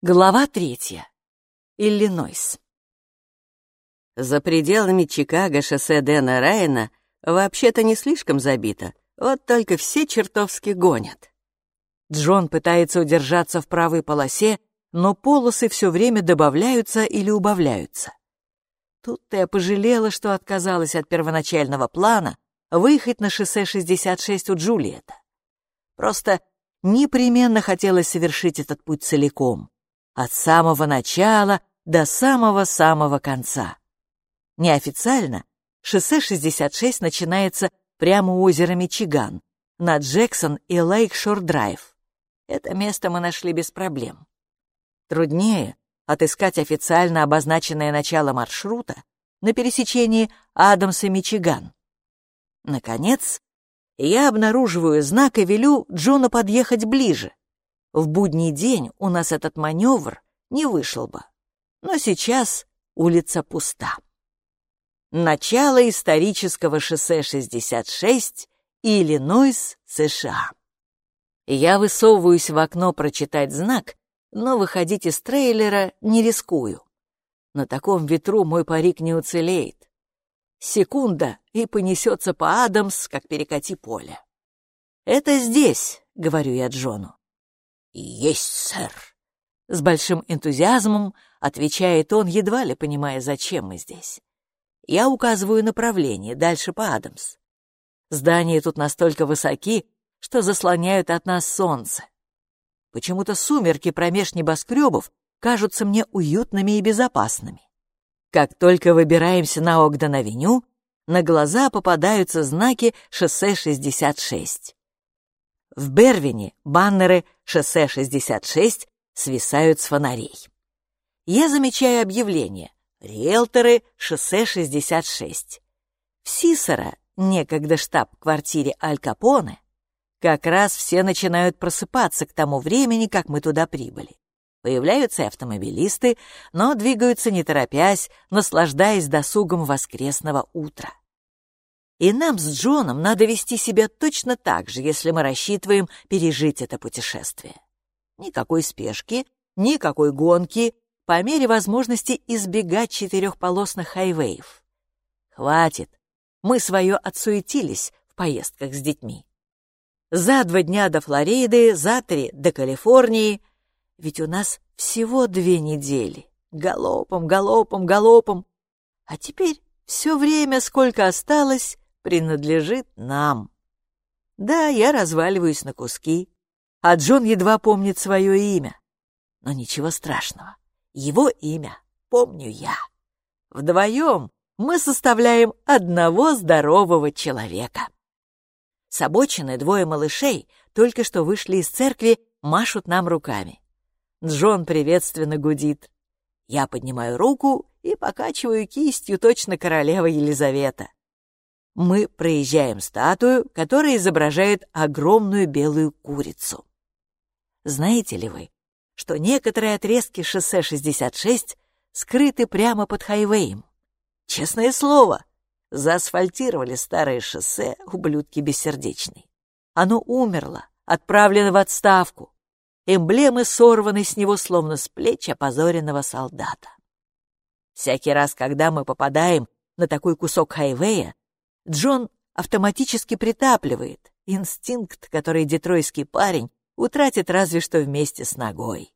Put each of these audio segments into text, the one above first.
Глава третья. Иллинойс. За пределами Чикаго шоссе Дэна Райана вообще-то не слишком забито, вот только все чертовски гонят. Джон пытается удержаться в правой полосе, но полосы все время добавляются или убавляются. Тут-то я пожалела, что отказалась от первоначального плана выехать на шоссе 66 у Джулиета. Просто непременно хотелось совершить этот путь целиком от самого начала до самого-самого конца. Неофициально шоссе 66 начинается прямо у озера Мичиган, на Джексон и Лейкшор-драйв. Это место мы нашли без проблем. Труднее отыскать официально обозначенное начало маршрута на пересечении Адамс и Мичиган. Наконец, я обнаруживаю знак и велю Джону подъехать ближе. В будний день у нас этот маневр не вышел бы. Но сейчас улица пуста. Начало исторического шоссе 66, Иллинойс, США. Я высовываюсь в окно прочитать знак, но выходить из трейлера не рискую. На таком ветру мой парик не уцелеет. Секунда, и понесется по Адамс, как перекати поле. «Это здесь», — говорю я Джону. «Есть, сэр!» С большим энтузиазмом отвечает он, едва ли понимая, зачем мы здесь. Я указываю направление, дальше по Адамс. Здания тут настолько высоки, что заслоняют от нас солнце. Почему-то сумерки промеж небоскребов кажутся мне уютными и безопасными. Как только выбираемся на Огден-авеню, на глаза попадаются знаки шоссе 66. В Бервине баннеры «Шоссе 66» свисают с фонарей. Я замечаю объявление «Риэлторы шоссе 66». В Сисера, некогда штаб-квартире Аль Капоне, как раз все начинают просыпаться к тому времени, как мы туда прибыли. Появляются автомобилисты, но двигаются не торопясь, наслаждаясь досугом воскресного утра. И нам с Джоном надо вести себя точно так же, если мы рассчитываем пережить это путешествие. Никакой спешки, никакой гонки, по мере возможности избегать четырехполосных хайвеев. Хватит, мы свое отсуетились в поездках с детьми. За два дня до Флориды, за три до Калифорнии. Ведь у нас всего две недели. Галопом, галопом, галопом. А теперь все время, сколько осталось, принадлежит нам. Да, я разваливаюсь на куски, а Джон едва помнит свое имя. Но ничего страшного, его имя помню я. Вдвоем мы составляем одного здорового человека. С двое малышей только что вышли из церкви, машут нам руками. Джон приветственно гудит. Я поднимаю руку и покачиваю кистью точно королева Елизавета мы проезжаем статую, которая изображает огромную белую курицу. Знаете ли вы, что некоторые отрезки шоссе 66 скрыты прямо под хайвеем? Честное слово, заасфальтировали старое шоссе, ублюдки бессердечные. Оно умерло, отправлено в отставку. Эмблемы сорваны с него, словно с плеч опозоренного солдата. Всякий раз, когда мы попадаем на такой кусок хайвея, Джон автоматически притапливает, инстинкт, который детройский парень утратит разве что вместе с ногой.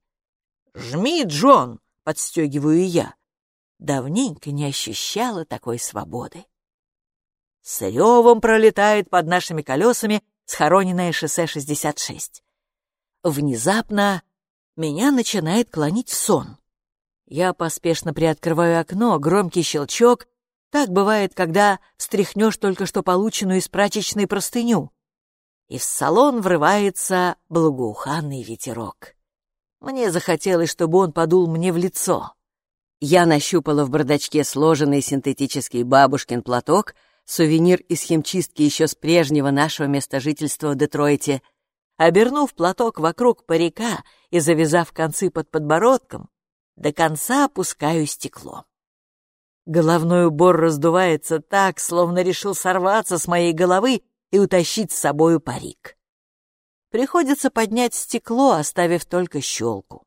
«Жми, Джон!» — подстегиваю я. Давненько не ощущала такой свободы. С ревом пролетает под нашими колесами схороненное шоссе 66. Внезапно меня начинает клонить сон. Я поспешно приоткрываю окно, громкий щелчок, так бывает, когда встряхнешь только что полученную из прачечной простыню. И в салон врывается благоуханный ветерок. Мне захотелось, чтобы он подул мне в лицо. Я нащупала в бардачке сложенный синтетический бабушкин платок, сувенир из химчистки еще с прежнего нашего места жительства в Детройте. Обернув платок вокруг парика и завязав концы под подбородком, до конца опускаю стекло. Головной убор раздувается так, словно решил сорваться с моей головы и утащить с собою парик. Приходится поднять стекло, оставив только щелку.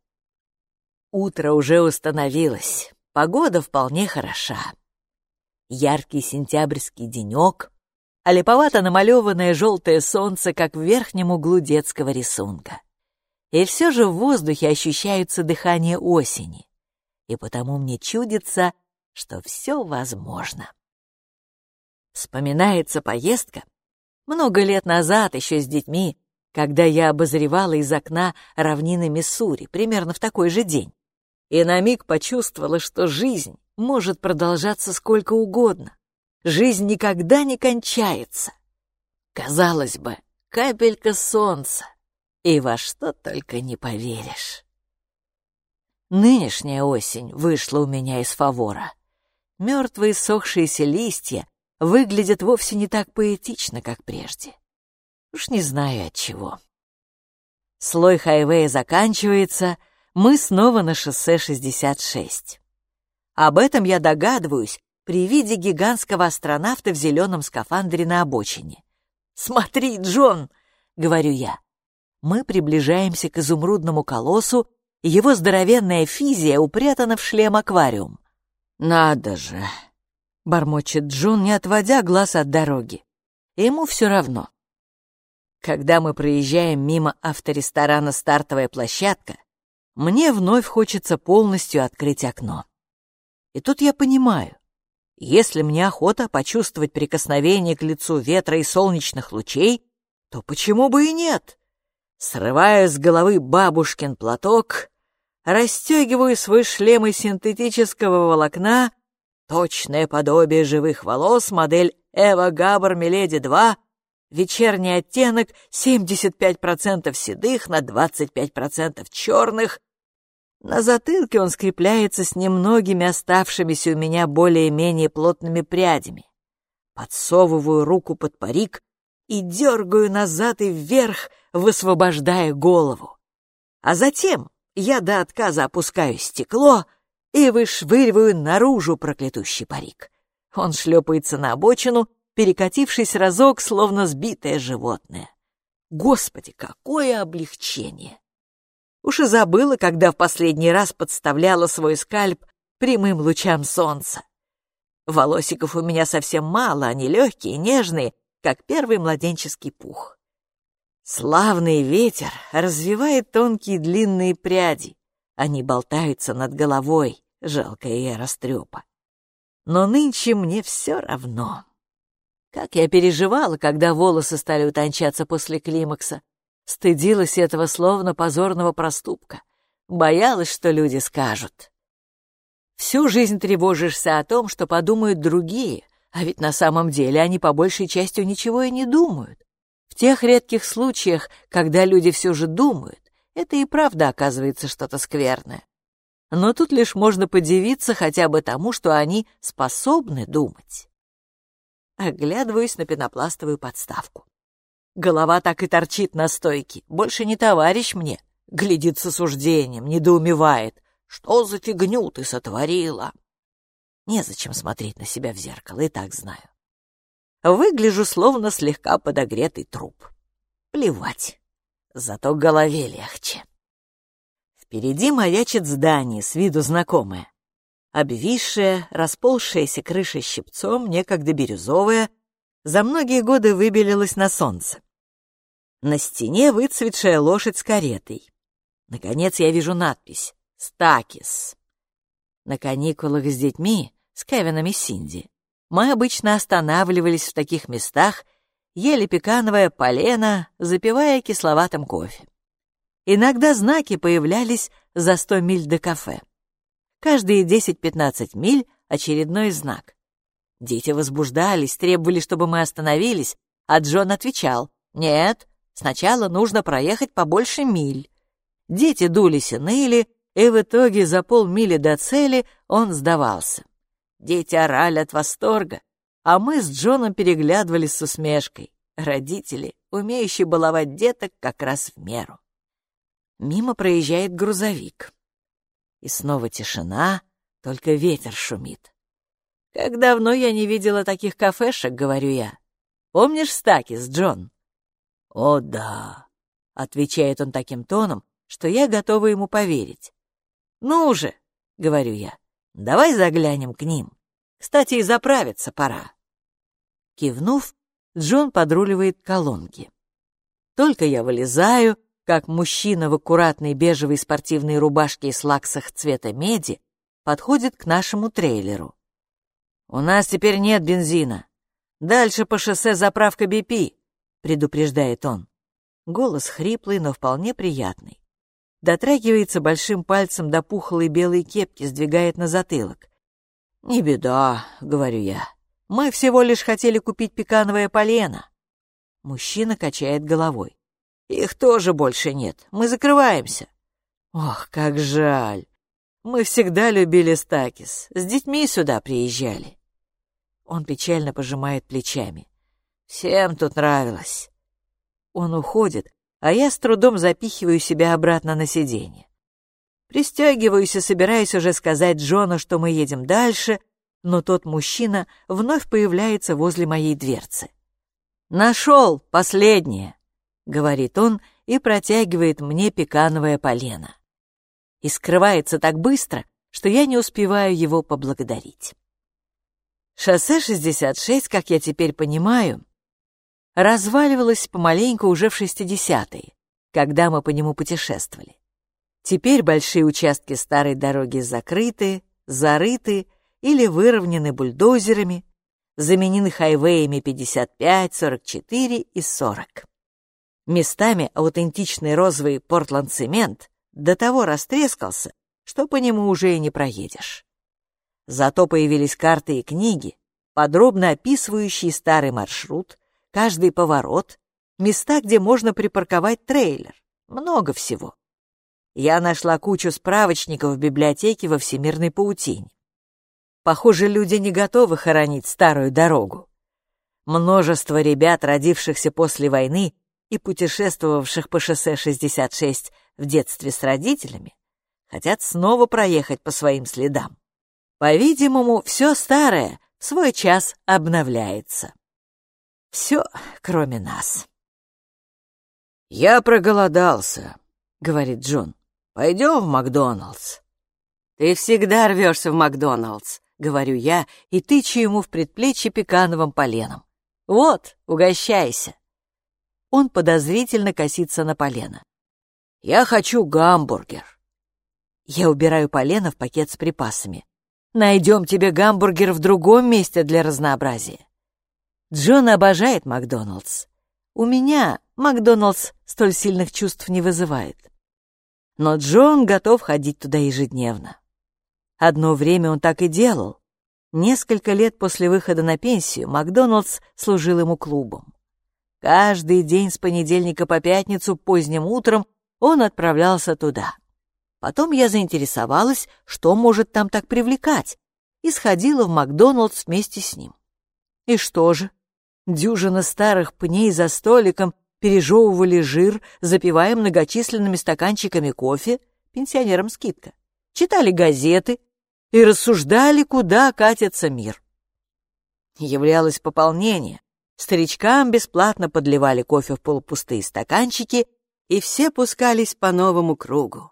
Утро уже установилось, погода вполне хороша. Яркий сентябрьский денек, а липовато намалеванное желтое солнце, как в верхнем углу детского рисунка. И все же в воздухе ощущается дыхание осени, и потому мне чудится, что все возможно. Вспоминается поездка много лет назад, еще с детьми, когда я обозревала из окна равнины Миссури, примерно в такой же день и на миг почувствовала, что жизнь может продолжаться сколько угодно. Жизнь никогда не кончается. Казалось бы, капелька солнца, и во что только не поверишь. Нынешняя осень вышла у меня из фавора. Мертвые сохшиеся листья выглядят вовсе не так поэтично, как прежде. Уж не знаю от чего. Слой хайвея заканчивается — мы снова на шоссе 66. Об этом я догадываюсь при виде гигантского астронавта в зеленом скафандре на обочине. «Смотри, Джон!» — говорю я. Мы приближаемся к изумрудному колоссу, его здоровенная физия упрятана в шлем-аквариум. «Надо же!» — бормочет Джон, не отводя глаз от дороги. Ему все равно. Когда мы проезжаем мимо авторесторана «Стартовая площадка», мне вновь хочется полностью открыть окно. И тут я понимаю, если мне охота почувствовать прикосновение к лицу ветра и солнечных лучей, то почему бы и нет? Срываю с головы бабушкин платок, расстегиваю свой шлем из синтетического волокна, точное подобие живых волос, модель Эва Габр Миледи 2, вечерний оттенок 75% седых на 25% черных, на затылке он скрепляется с немногими оставшимися у меня более-менее плотными прядями. Подсовываю руку под парик и дергаю назад и вверх, высвобождая голову. А затем я до отказа опускаю стекло и вышвыриваю наружу проклятущий парик. Он шлепается на обочину, перекатившись разок, словно сбитое животное. Господи, какое облегчение! Уж и забыла, когда в последний раз подставляла свой скальп прямым лучам солнца. Волосиков у меня совсем мало, они легкие, нежные, как первый младенческий пух. Славный ветер развивает тонкие длинные пряди. Они болтаются над головой, жалкая растрепа. Но нынче мне все равно. Как я переживала, когда волосы стали утончаться после климакса, Стыдилась этого словно позорного проступка. Боялась, что люди скажут. Всю жизнь тревожишься о том, что подумают другие, а ведь на самом деле они по большей части ничего и не думают. В тех редких случаях, когда люди все же думают, это и правда оказывается что-то скверное. Но тут лишь можно подивиться хотя бы тому, что они способны думать. Оглядываюсь на пенопластовую подставку. Голова так и торчит на стойке. Больше не товарищ мне. Глядит с осуждением, недоумевает. Что за фигню ты сотворила? Незачем смотреть на себя в зеркало, и так знаю. Выгляжу словно слегка подогретый труп. Плевать. Зато голове легче. Впереди маячит здание, с виду знакомое. Обвисшая, расползшаяся крыша щипцом, некогда бирюзовая, за многие годы выбелилась на солнце. На стене выцветшая лошадь с каретой. Наконец я вижу надпись «Стакис». На каникулах с детьми, с Кевином и Синди, мы обычно останавливались в таких местах, ели пекановое полено, запивая кисловатым кофе. Иногда знаки появлялись за сто миль до кафе. Каждые 10-15 миль очередной знак. Дети возбуждались, требовали, чтобы мы остановились, а Джон отвечал «Нет, Сначала нужно проехать побольше миль. Дети дулись и ныли, и в итоге за полмили до цели он сдавался. Дети орали от восторга, а мы с Джоном переглядывались с усмешкой. Родители, умеющие баловать деток как раз в меру. Мимо проезжает грузовик. И снова тишина, только ветер шумит. «Как давно я не видела таких кафешек», — говорю я. «Помнишь Стакис, Джон?» «О, да», — отвечает он таким тоном, что я готова ему поверить. «Ну же», — говорю я, — «давай заглянем к ним. Кстати, и заправиться пора». Кивнув, Джон подруливает колонки. Только я вылезаю, как мужчина в аккуратной бежевой спортивной рубашке и слаксах цвета меди подходит к нашему трейлеру. «У нас теперь нет бензина. Дальше по шоссе заправка BP», — предупреждает он. Голос хриплый, но вполне приятный. Дотрагивается большим пальцем до пухлой белой кепки, сдвигает на затылок. «Не беда», — говорю я. «Мы всего лишь хотели купить пекановое полено». Мужчина качает головой. «Их тоже больше нет. Мы закрываемся». «Ох, как жаль. Мы всегда любили Стакис. С детьми сюда приезжали». Он печально пожимает плечами. «Всем тут нравилось». Он уходит, а я с трудом запихиваю себя обратно на сиденье. Пристегиваюсь и собираюсь уже сказать Джону, что мы едем дальше, но тот мужчина вновь появляется возле моей дверцы. «Нашел последнее», — говорит он и протягивает мне пекановое полено. И скрывается так быстро, что я не успеваю его поблагодарить. Шоссе 66, как я теперь понимаю, разваливалась помаленьку уже в 60-е, когда мы по нему путешествовали. Теперь большие участки старой дороги закрыты, зарыты или выровнены бульдозерами, заменены хайвеями 55, 44 и 40. Местами аутентичный розовый портланд-цемент до того растрескался, что по нему уже и не проедешь. Зато появились карты и книги, подробно описывающие старый маршрут, каждый поворот, места, где можно припарковать трейлер. Много всего. Я нашла кучу справочников в библиотеке во всемирной паутине. Похоже, люди не готовы хоронить старую дорогу. Множество ребят, родившихся после войны и путешествовавших по шоссе 66 в детстве с родителями, хотят снова проехать по своим следам. По-видимому, все старое в свой час обновляется. Все, кроме нас. «Я проголодался», — говорит Джон. «Пойдем в Макдоналдс». «Ты всегда рвешься в Макдоналдс», — говорю я, и тычу ему в предплечье пекановым поленом. «Вот, угощайся». Он подозрительно косится на полено. «Я хочу гамбургер». Я убираю полено в пакет с припасами. «Найдем тебе гамбургер в другом месте для разнообразия». Джон обожает Макдоналдс. У меня Макдоналдс столь сильных чувств не вызывает. Но Джон готов ходить туда ежедневно. Одно время он так и делал. Несколько лет после выхода на пенсию Макдоналдс служил ему клубом. Каждый день с понедельника по пятницу поздним утром он отправлялся туда. Потом я заинтересовалась, что может там так привлекать, и сходила в Макдоналдс вместе с ним. И что же? Дюжина старых пней за столиком пережевывали жир, запивая многочисленными стаканчиками кофе, пенсионерам скидка, читали газеты и рассуждали, куда катится мир. Являлось пополнение. Старичкам бесплатно подливали кофе в полупустые стаканчики, и все пускались по новому кругу.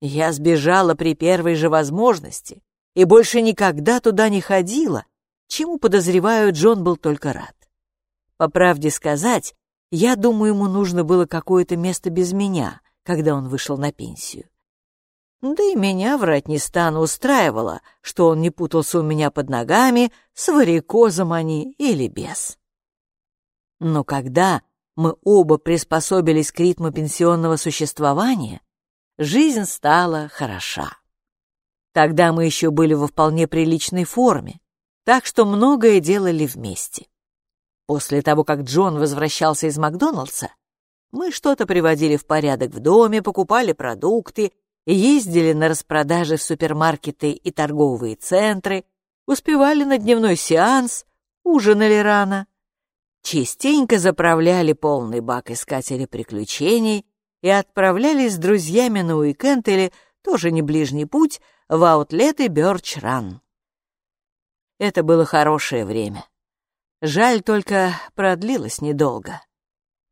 Я сбежала при первой же возможности и больше никогда туда не ходила, чему, подозреваю, Джон был только рад. По правде сказать, я думаю, ему нужно было какое-то место без меня, когда он вышел на пенсию. Да и меня, врать не стану, устраивало, что он не путался у меня под ногами, с варикозом они или без. Но когда мы оба приспособились к ритму пенсионного существования, жизнь стала хороша. Тогда мы еще были во вполне приличной форме, так что многое делали вместе. После того, как Джон возвращался из Макдоналдса, мы что-то приводили в порядок в доме, покупали продукты, ездили на распродажи в супермаркеты и торговые центры, успевали на дневной сеанс, ужинали рано, частенько заправляли полный бак искателя приключений и отправлялись с друзьями на уикенд или, тоже не ближний путь, в аутлеты Бёрч-Ран. Это было хорошее время. Жаль только, продлилось недолго.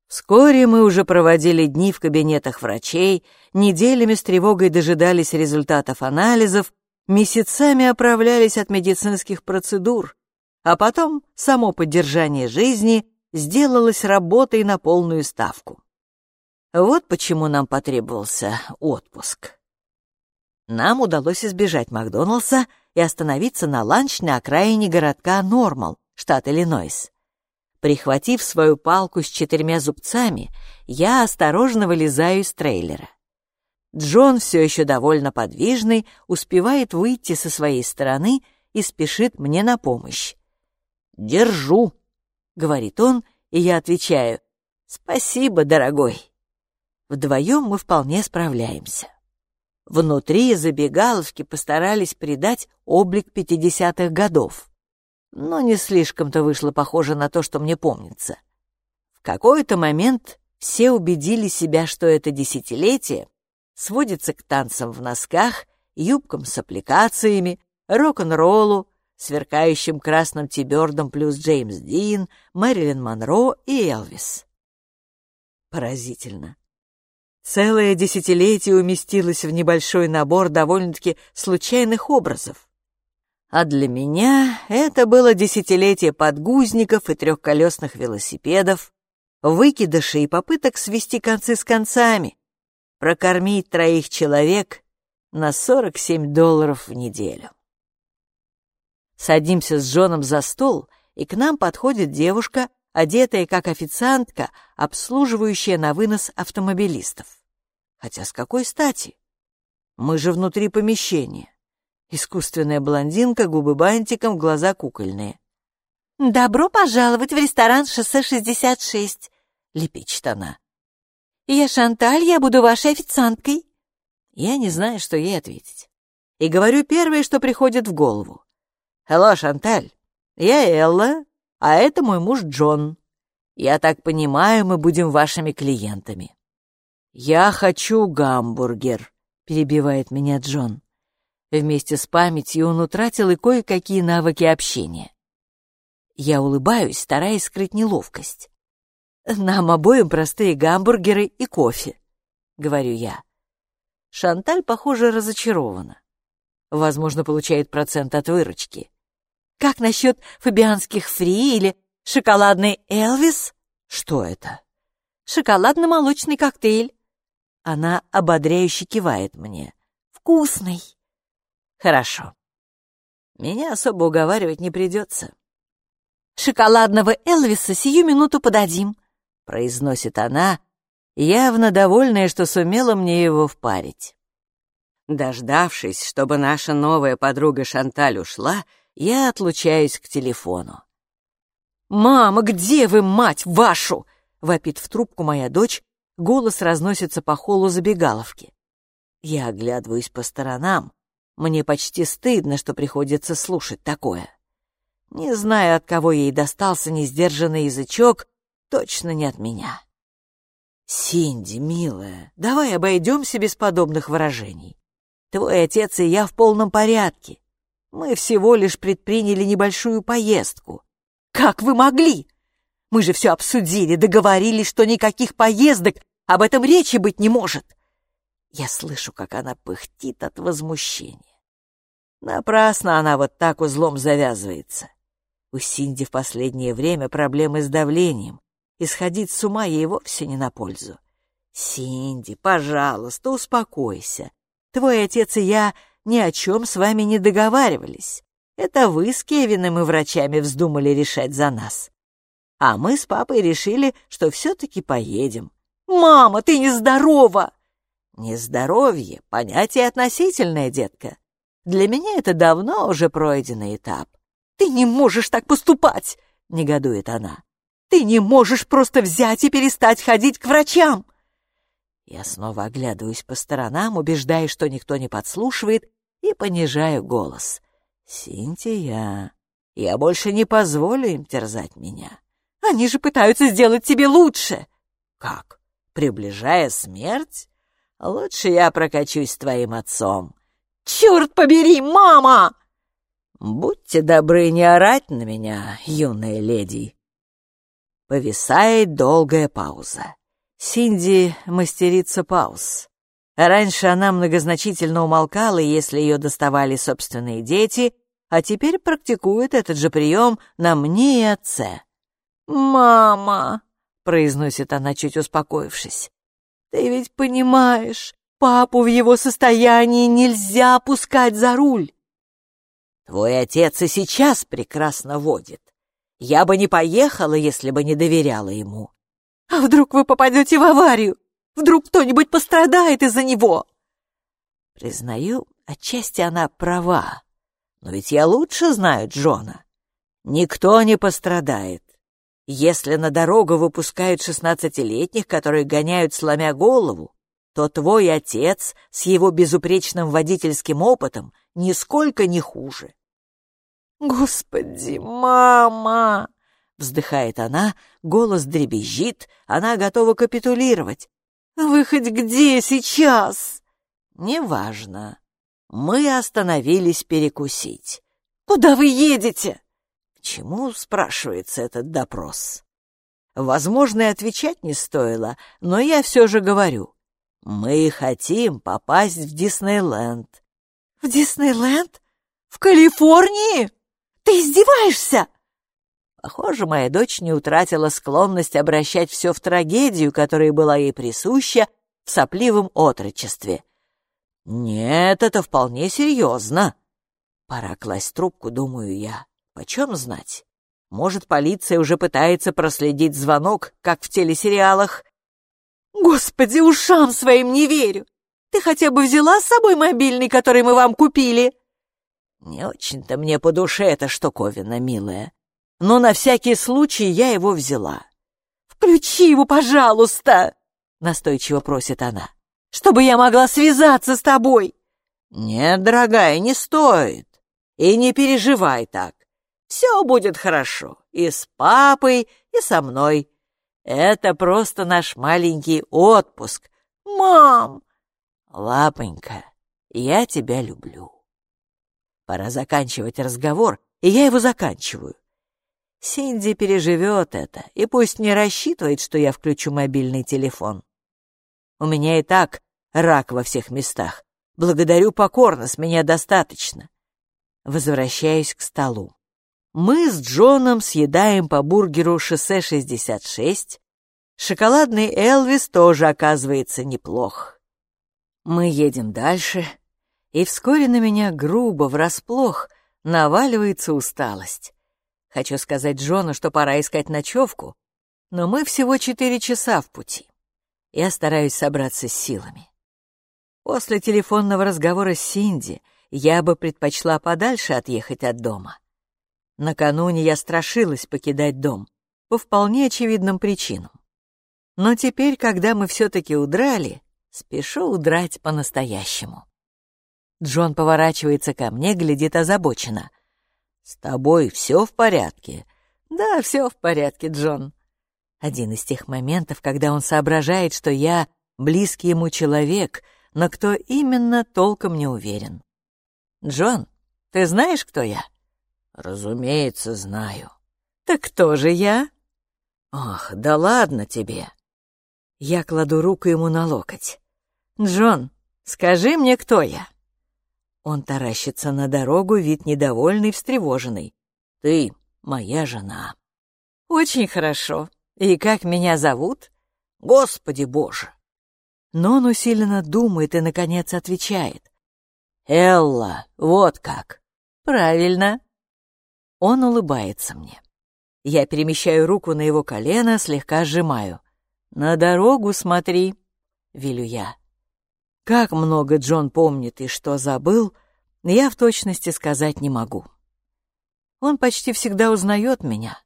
Вскоре мы уже проводили дни в кабинетах врачей, неделями с тревогой дожидались результатов анализов, месяцами оправлялись от медицинских процедур, а потом само поддержание жизни сделалось работой на полную ставку. Вот почему нам потребовался отпуск. Нам удалось избежать Макдоналдса и остановиться на ланч на окраине городка Нормал, штат Иллинойс. Прихватив свою палку с четырьмя зубцами, я осторожно вылезаю из трейлера. Джон, все еще довольно подвижный, успевает выйти со своей стороны и спешит мне на помощь. «Держу», — говорит он, и я отвечаю, «Спасибо, дорогой». Вдвоем мы вполне справляемся. Внутри забегаловки постарались придать облик пятидесятых годов но не слишком-то вышло похоже на то, что мне помнится. В какой-то момент все убедили себя, что это десятилетие сводится к танцам в носках, юбкам с аппликациями, рок-н-роллу, сверкающим красным тибердом плюс Джеймс Дин, Мэрилин Монро и Элвис. Поразительно. Целое десятилетие уместилось в небольшой набор довольно-таки случайных образов. А для меня это было десятилетие подгузников и трехколесных велосипедов, выкидышей и попыток свести концы с концами, прокормить троих человек на 47 долларов в неделю. Садимся с Джоном за стол, и к нам подходит девушка, одетая как официантка, обслуживающая на вынос автомобилистов. Хотя с какой стати? Мы же внутри помещения. Искусственная блондинка, губы бантиком, глаза кукольные. «Добро пожаловать в ресторан «Шоссе 66», — лепечет она. «Я Шанталь, я буду вашей официанткой». Я не знаю, что ей ответить. И говорю первое, что приходит в голову. «Hello, Шанталь, я Элла, а это мой муж Джон. Я так понимаю, мы будем вашими клиентами». «Я хочу гамбургер», — перебивает меня Джон. Вместе с памятью он утратил и кое-какие навыки общения. Я улыбаюсь, стараясь скрыть неловкость. «Нам обоим простые гамбургеры и кофе», — говорю я. Шанталь, похоже, разочарована. Возможно, получает процент от выручки. «Как насчет фабианских фри или шоколадный Элвис?» «Что это?» «Шоколадно-молочный коктейль». Она ободряюще кивает мне. «Вкусный». Хорошо. Меня особо уговаривать не придется. «Шоколадного Элвиса сию минуту подадим», — произносит она, явно довольная, что сумела мне его впарить. Дождавшись, чтобы наша новая подруга Шанталь ушла, я отлучаюсь к телефону. «Мама, где вы, мать вашу?» — вопит в трубку моя дочь, голос разносится по холлу забегаловки. Я оглядываюсь по сторонам, мне почти стыдно, что приходится слушать такое. Не знаю, от кого ей достался несдержанный язычок, точно не от меня. «Синди, милая, давай обойдемся без подобных выражений. Твой отец и я в полном порядке. Мы всего лишь предприняли небольшую поездку. Как вы могли? Мы же все обсудили, договорились, что никаких поездок, об этом речи быть не может. Я слышу, как она пыхтит от возмущения. Напрасно она вот так узлом завязывается. У Синди в последнее время проблемы с давлением, и сходить с ума ей вовсе не на пользу. Синди, пожалуйста, успокойся. Твой отец и я ни о чем с вами не договаривались. Это вы с Кевином и врачами вздумали решать за нас. А мы с папой решили, что все-таки поедем. «Мама, ты нездорова!» Нездоровье — понятие относительное, детка. Для меня это давно уже пройденный этап. «Ты не можешь так поступать!» — негодует она. «Ты не можешь просто взять и перестать ходить к врачам!» Я снова оглядываюсь по сторонам, убеждаясь, что никто не подслушивает, и понижаю голос. «Синтия, я больше не позволю им терзать меня. Они же пытаются сделать тебе лучше!» «Как? Приближая смерть?» Лучше я прокачусь твоим отцом. Черт побери, мама! Будьте добры не орать на меня, юная леди. Повисает долгая пауза. Синди мастерица пауз. Раньше она многозначительно умолкала, если ее доставали собственные дети, а теперь практикует этот же прием на мне и отце. «Мама», — произносит она, чуть успокоившись, — «ты ведь понимаешь, папу в его состоянии нельзя пускать за руль». «Твой отец и сейчас прекрасно водит. Я бы не поехала, если бы не доверяла ему». «А вдруг вы попадете в аварию? Вдруг кто-нибудь пострадает из-за него?» Признаю, отчасти она права. Но ведь я лучше знаю Джона. Никто не пострадает. Если на дорогу выпускают шестнадцатилетних, которые гоняют сломя голову, то твой отец с его безупречным водительским опытом нисколько не хуже. «Господи, мама!» — вздыхает она, голос дребезжит, она готова капитулировать. «Вы хоть где сейчас?» «Неважно. Мы остановились перекусить». «Куда вы едете?» «К чему?» — спрашивается этот допрос. Возможно, и отвечать не стоило, но я все же говорю. Мы хотим попасть в Диснейленд. В Диснейленд? В Калифорнии? Ты издеваешься? Похоже, моя дочь не утратила склонность обращать все в трагедию, которая была ей присуща в сопливом отрочестве. Нет, это вполне серьезно. Пора класть трубку, думаю я. Почем знать? Может, полиция уже пытается проследить звонок, как в телесериалах? Господи, ушам своим не верю! Ты хотя бы взяла с собой мобильный, который мы вам купили? Не очень-то мне по душе эта штуковина, милая но на всякий случай я его взяла. «Включи его, пожалуйста!» — настойчиво просит она. «Чтобы я могла связаться с тобой!» «Нет, дорогая, не стоит. И не переживай так. Все будет хорошо. И с папой, и со мной. Это просто наш маленький отпуск. Мам!» «Лапонька, я тебя люблю». Пора заканчивать разговор, и я его заканчиваю. Синди переживет это, и пусть не рассчитывает, что я включу мобильный телефон. У меня и так рак во всех местах. Благодарю покорно, с меня достаточно. Возвращаюсь к столу. Мы с Джоном съедаем по бургеру шоссе 66. Шоколадный Элвис тоже оказывается неплох. Мы едем дальше, и вскоре на меня грубо, врасплох, наваливается усталость. Хочу сказать Джону, что пора искать ночевку, но мы всего четыре часа в пути. Я стараюсь собраться с силами. После телефонного разговора с Синди я бы предпочла подальше отъехать от дома. Накануне я страшилась покидать дом по вполне очевидным причинам. Но теперь, когда мы все-таки удрали, спешу удрать по-настоящему. Джон поворачивается ко мне, глядит озабоченно — «С тобой все в порядке?» «Да, все в порядке, Джон». Один из тех моментов, когда он соображает, что я близкий ему человек, но кто именно, толком не уверен. «Джон, ты знаешь, кто я?» «Разумеется, знаю». «Так кто же я?» «Ох, да ладно тебе». Я кладу руку ему на локоть. «Джон, скажи мне, кто я?» Он таращится на дорогу, вид недовольный, встревоженный. «Ты моя жена». «Очень хорошо. И как меня зовут?» «Господи боже!» Но он усиленно думает и, наконец, отвечает. «Элла, вот как!» «Правильно!» Он улыбается мне. Я перемещаю руку на его колено, слегка сжимаю. «На дорогу смотри», — велю я. Как много Джон помнит и что забыл, я в точности сказать не могу. Он почти всегда узнает меня.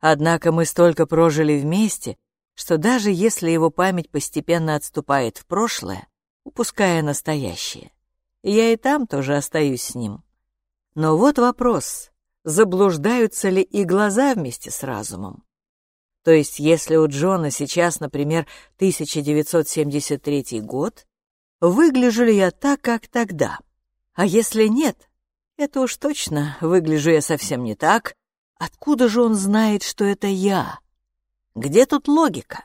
Однако мы столько прожили вместе, что даже если его память постепенно отступает в прошлое, упуская настоящее, я и там тоже остаюсь с ним. Но вот вопрос, заблуждаются ли и глаза вместе с разумом? То есть, если у Джона сейчас, например, 1973 год, выгляжу ли я так, как тогда? А если нет, это уж точно выгляжу я совсем не так. Откуда же он знает, что это я? Где тут логика?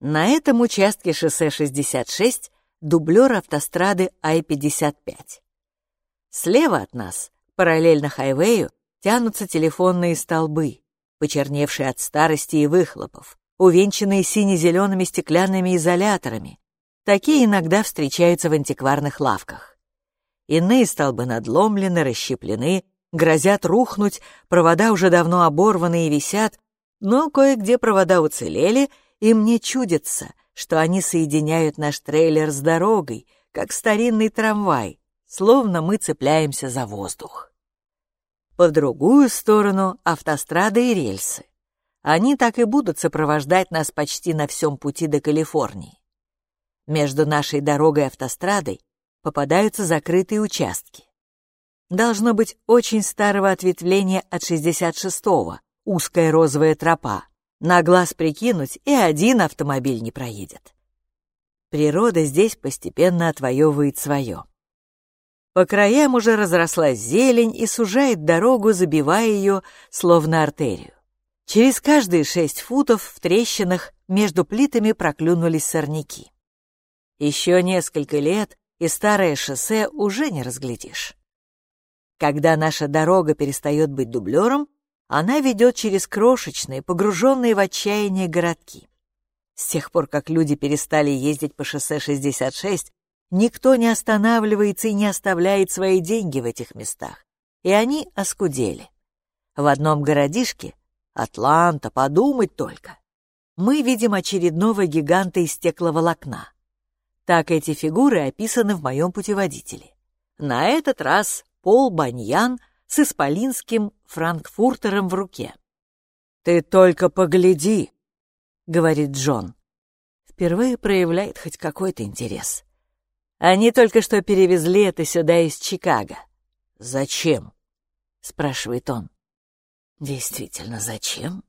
На этом участке шоссе 66 дублер автострады Ай-55. Слева от нас, параллельно хайвею, тянутся телефонные столбы, почерневшие от старости и выхлопов, увенчанные сине-зелеными стеклянными изоляторами. Такие иногда встречаются в антикварных лавках. Иные столбы надломлены, расщеплены, грозят рухнуть, провода уже давно оборваны и висят, но кое-где провода уцелели, и мне чудится, что они соединяют наш трейлер с дорогой, как старинный трамвай, словно мы цепляемся за воздух. По другую сторону автострады и рельсы. Они так и будут сопровождать нас почти на всем пути до Калифорнии. Между нашей дорогой и автострадой попадаются закрытые участки. Должно быть очень старого ответвления от 66-го, узкая розовая тропа. На глаз прикинуть, и один автомобиль не проедет. Природа здесь постепенно отвоевывает свое. По краям уже разрослась зелень и сужает дорогу, забивая ее, словно артерию. Через каждые шесть футов в трещинах между плитами проклюнулись сорняки. Еще несколько лет, и старое шоссе уже не разглядишь. Когда наша дорога перестает быть дублером, она ведет через крошечные, погруженные в отчаяние городки. С тех пор, как люди перестали ездить по шоссе 66, Никто не останавливается и не оставляет свои деньги в этих местах, и они оскудели. В одном городишке, Атланта, подумать только, мы видим очередного гиганта из стекловолокна. Так эти фигуры описаны в моем путеводителе. На этот раз Пол Баньян с исполинским франкфуртером в руке. «Ты только погляди», — говорит Джон. Впервые проявляет хоть какой-то интерес. Они только что перевезли это сюда из Чикаго. Зачем? спрашивает он. Действительно, зачем?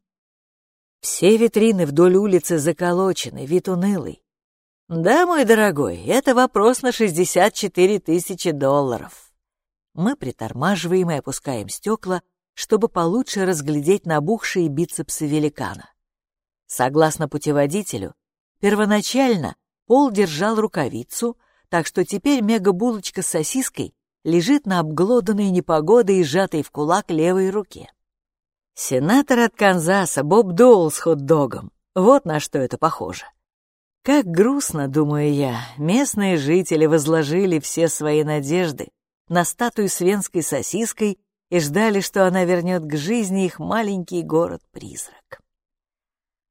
Все витрины вдоль улицы заколочены, вид унылый. Да, мой дорогой, это вопрос на 64 тысячи долларов. Мы притормаживаем и опускаем стекла, чтобы получше разглядеть набухшие бицепсы великана. Согласно путеводителю, первоначально Пол держал рукавицу, так что теперь мега-булочка с сосиской лежит на обглоданной непогодой и сжатой в кулак левой руке. Сенатор от Канзаса Боб Доул с хот-догом. Вот на что это похоже. Как грустно, думаю я, местные жители возложили все свои надежды на статую с венской сосиской и ждали, что она вернет к жизни их маленький город-призрак.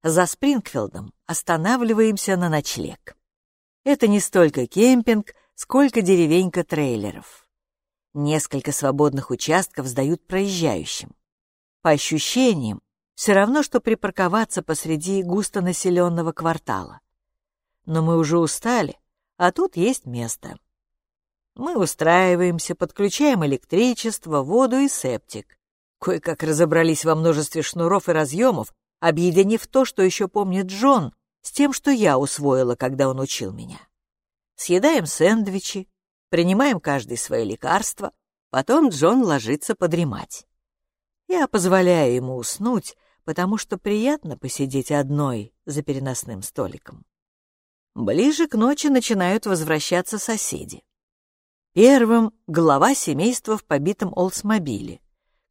За Спрингфилдом останавливаемся на ночлег. Это не столько кемпинг, сколько деревенька трейлеров. Несколько свободных участков сдают проезжающим. По ощущениям, все равно, что припарковаться посреди густонаселенного квартала. Но мы уже устали, а тут есть место. Мы устраиваемся, подключаем электричество, воду и септик. Кое-как разобрались во множестве шнуров и разъемов, объединив то, что еще помнит Джон, с тем, что я усвоила, когда он учил меня. Съедаем сэндвичи, принимаем каждый свои лекарства, потом Джон ложится подремать. Я позволяю ему уснуть, потому что приятно посидеть одной за переносным столиком. Ближе к ночи начинают возвращаться соседи. Первым — глава семейства в побитом Олдсмобиле.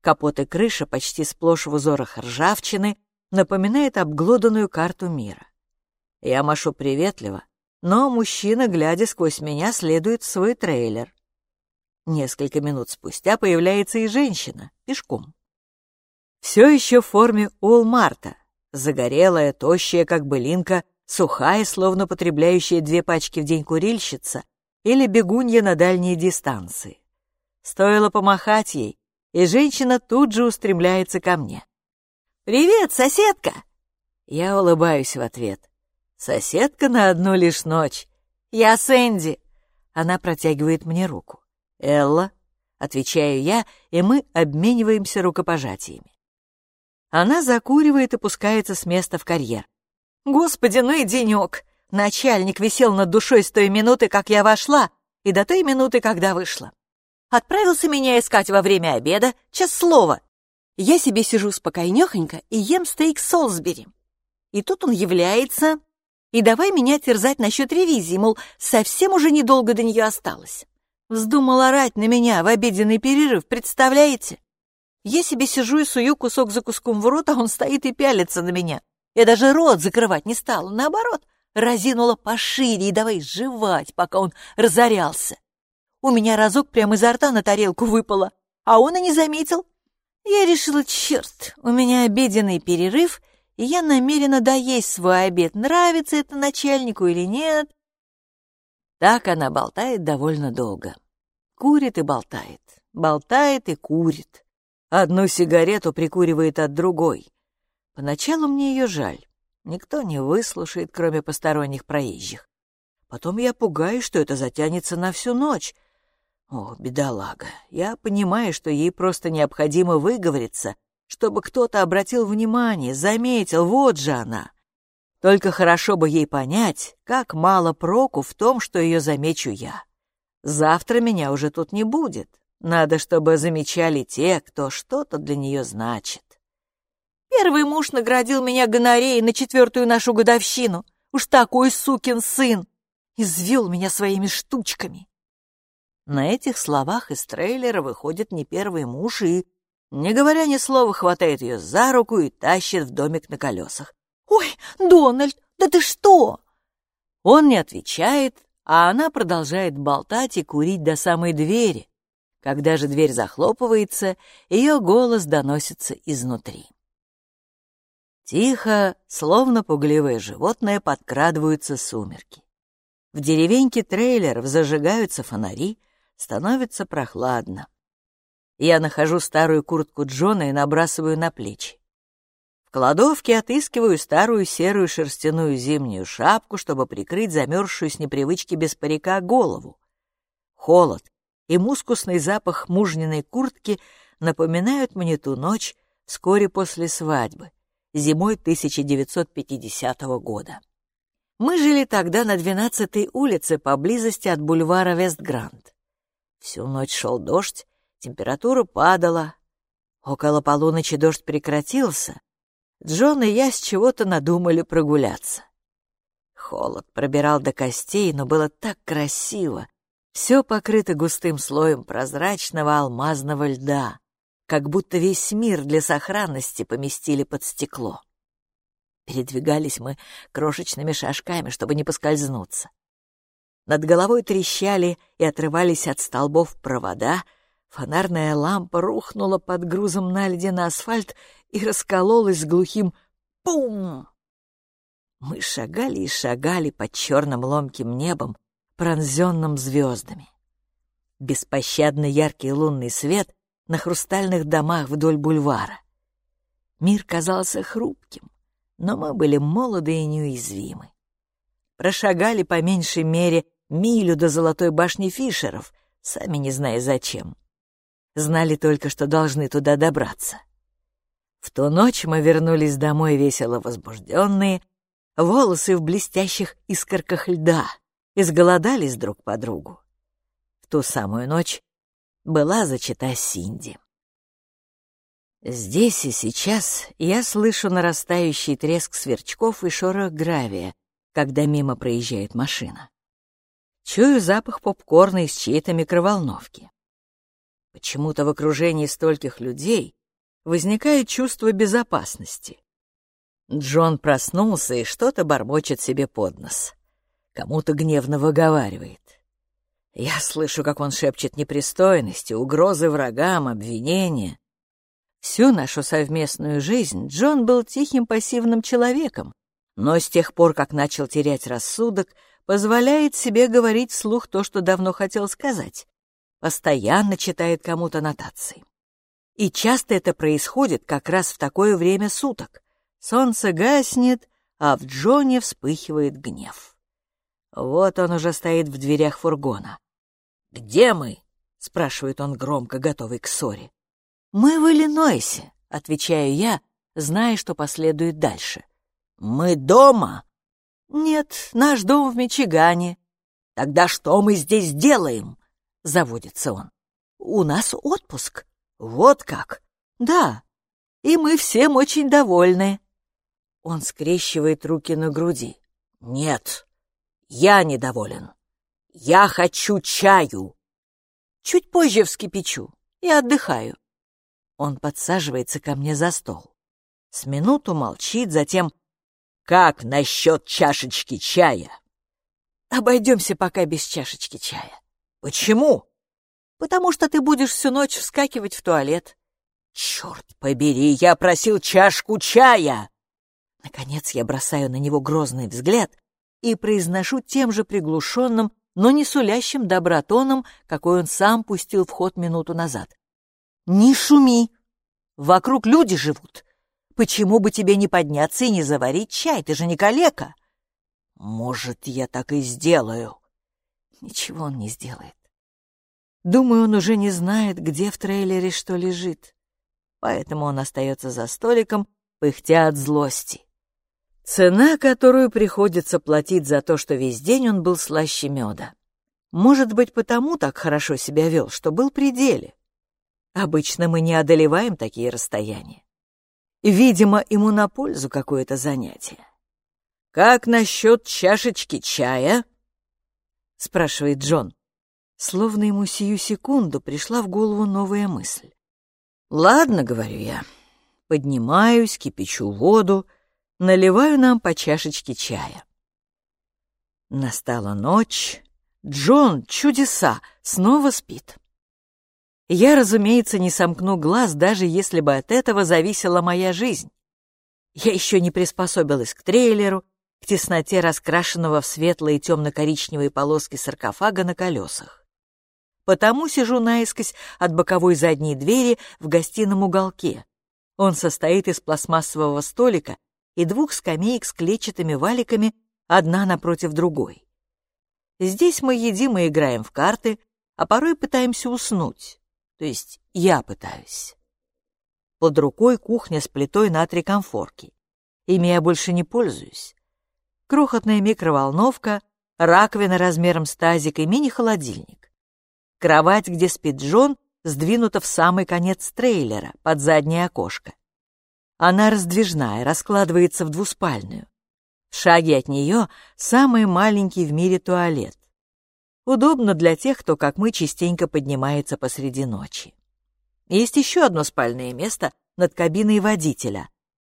Капот и крыша почти сплошь в узорах ржавчины напоминает обглоданную карту мира. Я машу приветливо, но мужчина, глядя сквозь меня, следует в свой трейлер. Несколько минут спустя появляется и женщина, пешком. Все еще в форме Уолмарта, загорелая, тощая, как былинка, сухая, словно потребляющая две пачки в день курильщица или бегунья на дальние дистанции. Стоило помахать ей, и женщина тут же устремляется ко мне. «Привет, соседка!» Я улыбаюсь в ответ. Соседка на одну лишь ночь. Я Сэнди. Она протягивает мне руку. Элла, отвечаю я, и мы обмениваемся рукопожатиями. Она закуривает и пускается с места в карьер. Господи, ну и денек. Начальник висел над душой с той минуты, как я вошла, и до той минуты, когда вышла. Отправился меня искать во время обеда, час слова. Я себе сижу спокойнёхонько и ем стейк Солсбери. И тут он является, и давай меня терзать насчет ревизии, мол, совсем уже недолго до нее осталось. Вздумал орать на меня в обеденный перерыв, представляете? Я себе сижу и сую кусок за куском в рот, а он стоит и пялится на меня. Я даже рот закрывать не стала, наоборот, разинула пошире и давай жевать, пока он разорялся. У меня разок прямо изо рта на тарелку выпало, а он и не заметил. Я решила, черт, у меня обеденный перерыв, и я намерена доесть свой обед, нравится это начальнику или нет. Так она болтает довольно долго. Курит и болтает, болтает и курит. Одну сигарету прикуривает от другой. Поначалу мне ее жаль. Никто не выслушает, кроме посторонних проезжих. Потом я пугаюсь, что это затянется на всю ночь. О, бедолага, я понимаю, что ей просто необходимо выговориться, чтобы кто-то обратил внимание, заметил, вот же она. Только хорошо бы ей понять, как мало проку в том, что ее замечу я. Завтра меня уже тут не будет. Надо, чтобы замечали те, кто что-то для нее значит. Первый муж наградил меня гонореей на четвертую нашу годовщину. Уж такой сукин сын! Извел меня своими штучками. На этих словах из трейлера выходит не первый муж и, не говоря ни слова, хватает ее за руку и тащит в домик на колесах. «Ой, Дональд, да ты что?» Он не отвечает, а она продолжает болтать и курить до самой двери. Когда же дверь захлопывается, ее голос доносится изнутри. Тихо, словно пугливое животное, подкрадываются сумерки. В деревеньке трейлеров зажигаются фонари, становится прохладно. Я нахожу старую куртку Джона и набрасываю на плечи. В кладовке отыскиваю старую серую шерстяную зимнюю шапку, чтобы прикрыть замерзшую с непривычки без парика голову. Холод и мускусный запах мужниной куртки напоминают мне ту ночь вскоре после свадьбы, зимой 1950 года. Мы жили тогда на 12-й улице поблизости от бульвара Вестгранд. Всю ночь шел дождь, температура падала. Около полуночи дождь прекратился. Джон и я с чего-то надумали прогуляться. Холод пробирал до костей, но было так красиво. Все покрыто густым слоем прозрачного алмазного льда, как будто весь мир для сохранности поместили под стекло. Передвигались мы крошечными шажками, чтобы не поскользнуться. Над головой трещали и отрывались от столбов провода, фонарная лампа рухнула под грузом на льде на асфальт и раскололась с глухим «пум». Мы шагали и шагали под черным ломким небом, пронзенным звездами. Беспощадно яркий лунный свет на хрустальных домах вдоль бульвара. Мир казался хрупким, но мы были молоды и неуязвимы. Прошагали по меньшей мере милю до золотой башни Фишеров, сами не зная зачем. Знали только, что должны туда добраться. В ту ночь мы вернулись домой весело возбужденные, волосы в блестящих искорках льда, изголодались друг по другу. В ту самую ночь была зачата Синди. Здесь и сейчас я слышу нарастающий треск сверчков и шорох гравия, когда мимо проезжает машина. Чую запах попкорна из чьей-то микроволновки. Почему-то в окружении стольких людей возникает чувство безопасности. Джон проснулся и что-то бормочет себе под нос. Кому-то гневно выговаривает. Я слышу, как он шепчет непристойности, угрозы врагам, обвинения. Всю нашу совместную жизнь Джон был тихим пассивным человеком, но с тех пор, как начал терять рассудок, позволяет себе говорить вслух то, что давно хотел сказать. Постоянно читает кому-то нотации. И часто это происходит как раз в такое время суток. Солнце гаснет, а в Джоне вспыхивает гнев. Вот он уже стоит в дверях фургона. «Где мы?» — спрашивает он громко, готовый к ссоре. «Мы в Иллинойсе», — отвечаю я, зная, что последует дальше. «Мы дома?» «Нет, наш дом в Мичигане». «Тогда что мы здесь делаем?» — заводится он. «У нас отпуск». «Вот как?» «Да, и мы всем очень довольны». Он скрещивает руки на груди. «Нет, я недоволен. Я хочу чаю!» «Чуть позже вскипячу и отдыхаю». Он подсаживается ко мне за стол. С минуту молчит, затем «Как насчет чашечки чая?» «Обойдемся пока без чашечки чая». «Почему?» «Потому что ты будешь всю ночь вскакивать в туалет». «Черт побери, я просил чашку чая!» Наконец я бросаю на него грозный взгляд и произношу тем же приглушенным, но не сулящим добротоном, какой он сам пустил в ход минуту назад. «Не шуми! Вокруг люди живут. Почему бы тебе не подняться и не заварить чай? Ты же не калека!» «Может, я так и сделаю?» Ничего он не сделает. Думаю, он уже не знает, где в трейлере что лежит поэтому он остается за столиком, пыхтя от злости. Цена, которую приходится платить за то, что весь день он был слаще меда. Может быть, потому так хорошо себя вел, что был при деле. Обычно мы не одолеваем такие расстояния. Видимо, ему на пользу какое-то занятие. «Как насчет чашечки чая?» — спрашивает Джон. Словно ему сию секунду пришла в голову новая мысль. «Ладно», — говорю я. Поднимаюсь, кипячу воду, наливаю нам по чашечке чая. Настала ночь. Джон, чудеса, снова спит. Я, разумеется, не сомкну глаз, даже если бы от этого зависела моя жизнь. Я еще не приспособилась к трейлеру, к тесноте раскрашенного в светлые темно-коричневые полоски саркофага на колесах. Потому сижу наискось от боковой задней двери в гостином уголке. Он состоит из пластмассового столика и двух скамеек с клетчатыми валиками, одна напротив другой. Здесь мы едим и играем в карты, а порой пытаемся уснуть. То есть я пытаюсь. Под рукой кухня с плитой на три конфорки. Ими я больше не пользуюсь. Крохотная микроволновка, раковина размером с тазик и мини-холодильник. Кровать, где спит Джон, сдвинута в самый конец трейлера, под заднее окошко. Она раздвижная, раскладывается в двуспальную. В шаге от нее самый маленький в мире туалет. Удобно для тех, кто, как мы, частенько поднимается посреди ночи. Есть еще одно спальное место над кабиной водителя,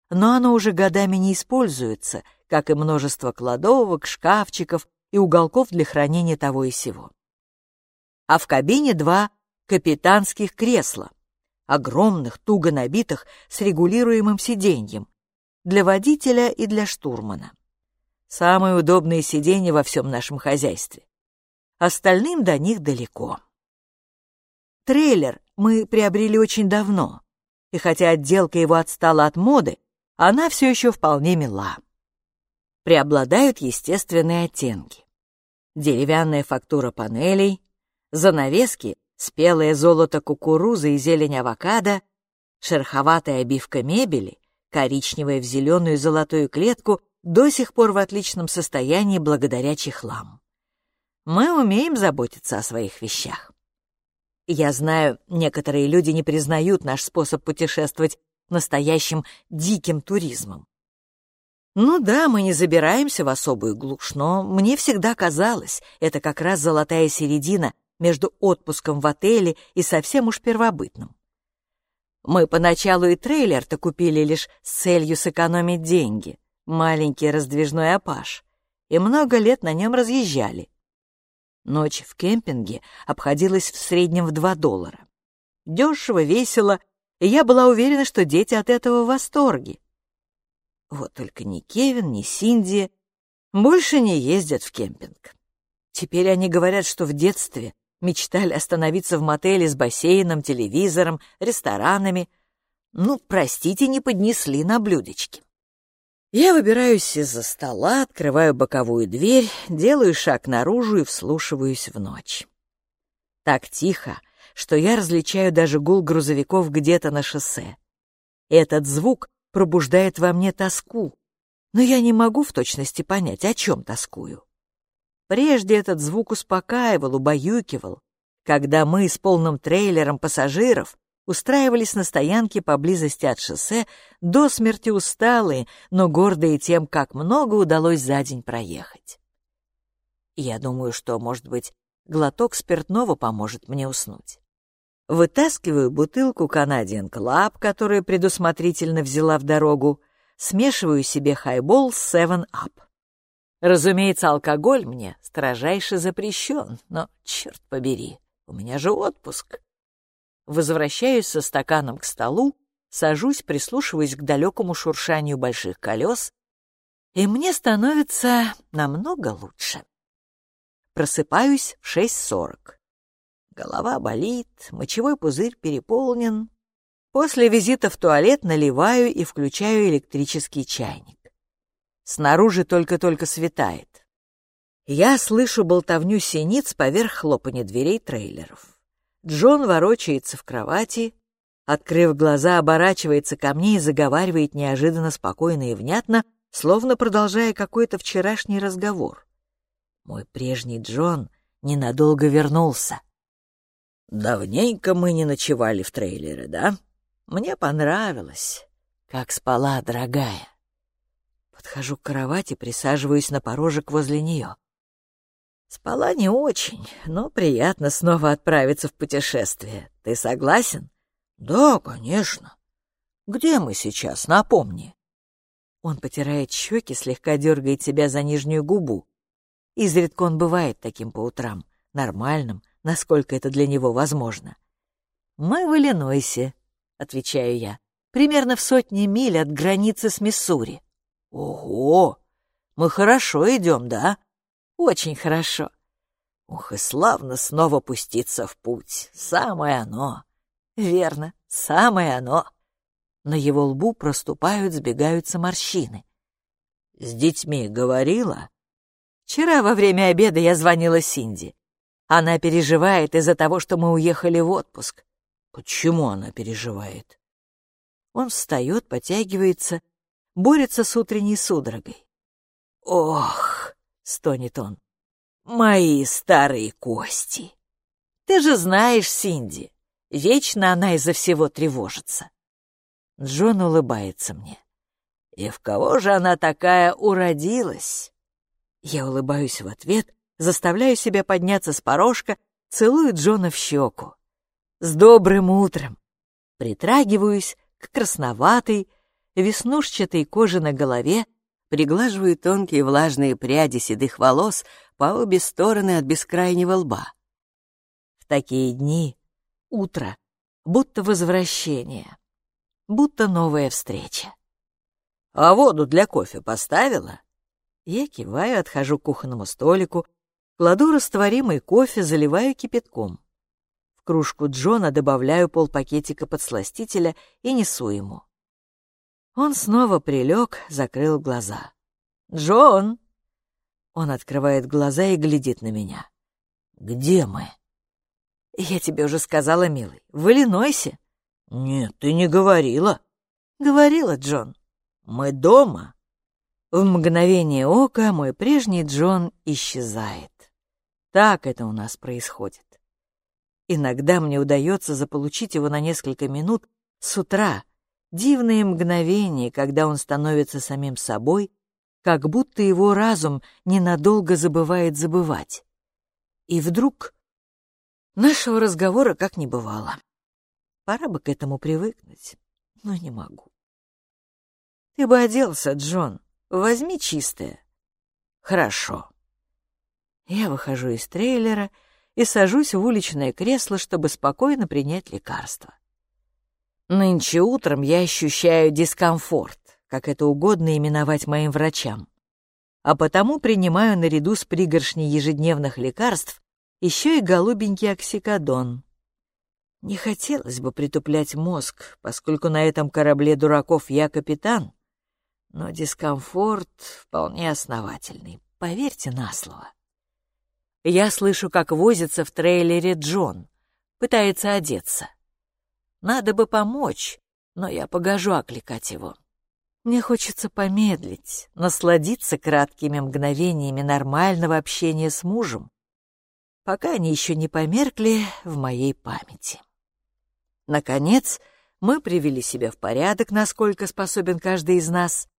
но оно уже годами не используется, как и множество кладовок, шкафчиков и уголков для хранения того и сего а в кабине два капитанских кресла, огромных, туго набитых, с регулируемым сиденьем, для водителя и для штурмана. Самые удобные сиденья во всем нашем хозяйстве. Остальным до них далеко. Трейлер мы приобрели очень давно, и хотя отделка его отстала от моды, она все еще вполне мила. Преобладают естественные оттенки. Деревянная фактура панелей, занавески, спелое золото кукурузы и зелень авокадо, шероховатая обивка мебели, коричневая в зеленую и золотую клетку, до сих пор в отличном состоянии благодаря чехлам. Мы умеем заботиться о своих вещах. Я знаю, некоторые люди не признают наш способ путешествовать настоящим диким туризмом. Ну да, мы не забираемся в особую глушь, но мне всегда казалось, это как раз золотая середина между отпуском в отеле и совсем уж первобытным. Мы поначалу и трейлер-то купили лишь с целью сэкономить деньги, маленький раздвижной апаш, и много лет на нем разъезжали. Ночь в кемпинге обходилась в среднем в 2 доллара. Дешево, весело, и я была уверена, что дети от этого в восторге. Вот только ни Кевин, ни Синди больше не ездят в кемпинг. Теперь они говорят, что в детстве мечтали остановиться в мотеле с бассейном, телевизором, ресторанами. Ну, простите, не поднесли на блюдечке. Я выбираюсь из-за стола, открываю боковую дверь, делаю шаг наружу и вслушиваюсь в ночь. Так тихо, что я различаю даже гул грузовиков где-то на шоссе. Этот звук пробуждает во мне тоску, но я не могу в точности понять, о чем тоскую. Прежде этот звук успокаивал, убаюкивал, когда мы с полным трейлером пассажиров устраивались на стоянке поблизости от шоссе, до смерти усталые, но гордые тем, как много удалось за день проехать. Я думаю, что, может быть, глоток спиртного поможет мне уснуть. Вытаскиваю бутылку Canadian Club, которую предусмотрительно взяла в дорогу, смешиваю себе хайбол с Seven Up. Разумеется, алкоголь мне строжайше запрещен, но, черт побери, у меня же отпуск. Возвращаюсь со стаканом к столу, сажусь, прислушиваясь к далекому шуршанию больших колес, и мне становится намного лучше. Просыпаюсь в 6.40. Голова болит, мочевой пузырь переполнен. После визита в туалет наливаю и включаю электрический чайник. Снаружи только-только светает. Я слышу болтовню синиц поверх хлопанья дверей трейлеров. Джон ворочается в кровати, открыв глаза, оборачивается ко мне и заговаривает неожиданно спокойно и внятно, словно продолжая какой-то вчерашний разговор. Мой прежний Джон ненадолго вернулся. Давненько мы не ночевали в трейлере, да? Мне понравилось. Как спала, дорогая. Подхожу к кровати, присаживаюсь на порожек возле нее. Спала не очень, но приятно снова отправиться в путешествие. Ты согласен? Да, конечно. Где мы сейчас, напомни. Он потирает щеки, слегка дергает себя за нижнюю губу. Изредка он бывает таким по утрам, нормальным, насколько это для него возможно. «Мы в Иллинойсе», — отвечаю я, — «примерно в сотне миль от границы с Миссури». «Ого! Мы хорошо идем, да?» «Очень хорошо». «Ух, и славно снова пуститься в путь. Самое оно». «Верно, самое оно». На его лбу проступают, сбегаются морщины. «С детьми говорила?» «Вчера во время обеда я звонила Синди. Она переживает из-за того, что мы уехали в отпуск». «Почему она переживает?» Он встает, потягивается, борется с утренней судорогой. «Ох!» — стонет он. «Мои старые кости! Ты же знаешь, Синди, вечно она из-за всего тревожится». Джон улыбается мне. «И в кого же она такая уродилась?» Я улыбаюсь в ответ, заставляю себя подняться с порожка, целую Джона в щеку. «С добрым утром!» Притрагиваюсь к красноватой, веснушчатой кожи на голове, приглаживаю тонкие влажные пряди седых волос по обе стороны от бескрайнего лба. В такие дни утро, будто возвращение, будто новая встреча. «А воду для кофе поставила?» Я киваю, отхожу к кухонному столику, кладу растворимый кофе, заливаю кипятком. В кружку Джона добавляю полпакетика подсластителя и несу ему. Он снова прилег, закрыл глаза. «Джон!» Он открывает глаза и глядит на меня. «Где мы?» «Я тебе уже сказала, милый, в Иллинойсе». «Нет, ты не говорила». «Говорила, Джон». «Мы дома». В мгновение ока мой прежний Джон исчезает. Так это у нас происходит. Иногда мне удается заполучить его на несколько минут с утра, Дивные мгновения, когда он становится самим собой, как будто его разум ненадолго забывает забывать. И вдруг нашего разговора как не бывало. Пора бы к этому привыкнуть, но не могу. Ты бы оделся, Джон. Возьми чистое. Хорошо. Я выхожу из трейлера и сажусь в уличное кресло, чтобы спокойно принять лекарство. Нынче утром я ощущаю дискомфорт, как это угодно именовать моим врачам. А потому принимаю наряду с пригоршней ежедневных лекарств еще и голубенький оксикодон. Не хотелось бы притуплять мозг, поскольку на этом корабле дураков я капитан, но дискомфорт вполне основательный, поверьте на слово. Я слышу, как возится в трейлере Джон, пытается одеться. Надо бы помочь, но я погожу окликать его. Мне хочется помедлить, насладиться краткими мгновениями нормального общения с мужем, пока они еще не померкли в моей памяти. Наконец, мы привели себя в порядок, насколько способен каждый из нас.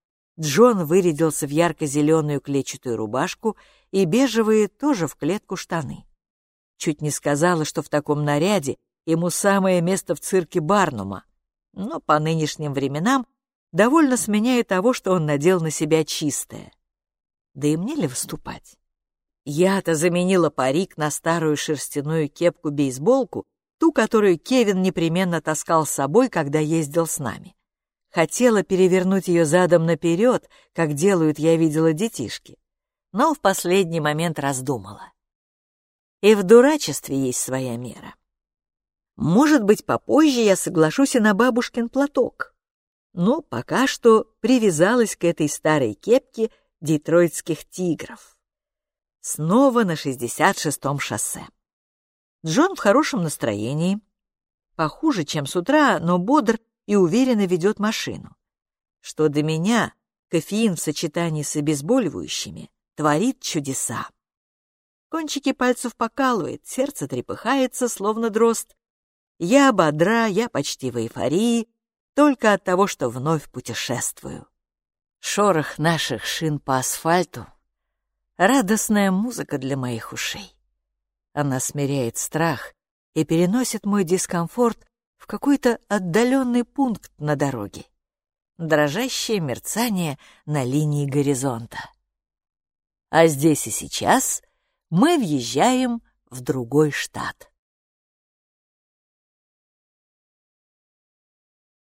Джон вырядился в ярко-зеленую клетчатую рубашку и бежевые тоже в клетку штаны. Чуть не сказала, что в таком наряде ему самое место в цирке Барнума, но по нынешним временам довольно с меня и того, что он надел на себя чистое. Да и мне ли выступать? Я-то заменила парик на старую шерстяную кепку-бейсболку, ту, которую Кевин непременно таскал с собой, когда ездил с нами. Хотела перевернуть ее задом наперед, как делают, я видела, детишки. Но в последний момент раздумала. И в дурачестве есть своя мера. Может быть, попозже я соглашусь и на бабушкин платок. Но пока что привязалась к этой старой кепке детройтских тигров. Снова на 66-м шоссе. Джон в хорошем настроении. Похуже, чем с утра, но бодр и уверенно ведет машину. Что до меня, кофеин в сочетании с обезболивающими творит чудеса. Кончики пальцев покалывает, сердце трепыхается, словно дрозд. Я бодра, я почти в эйфории, только от того, что вновь путешествую. Шорох наших шин по асфальту радостная музыка для моих ушей. Она смиряет страх и переносит мой дискомфорт в какой-то отдаленный пункт на дороге. Дрожащее мерцание на линии горизонта. А здесь и сейчас мы въезжаем в другой штат.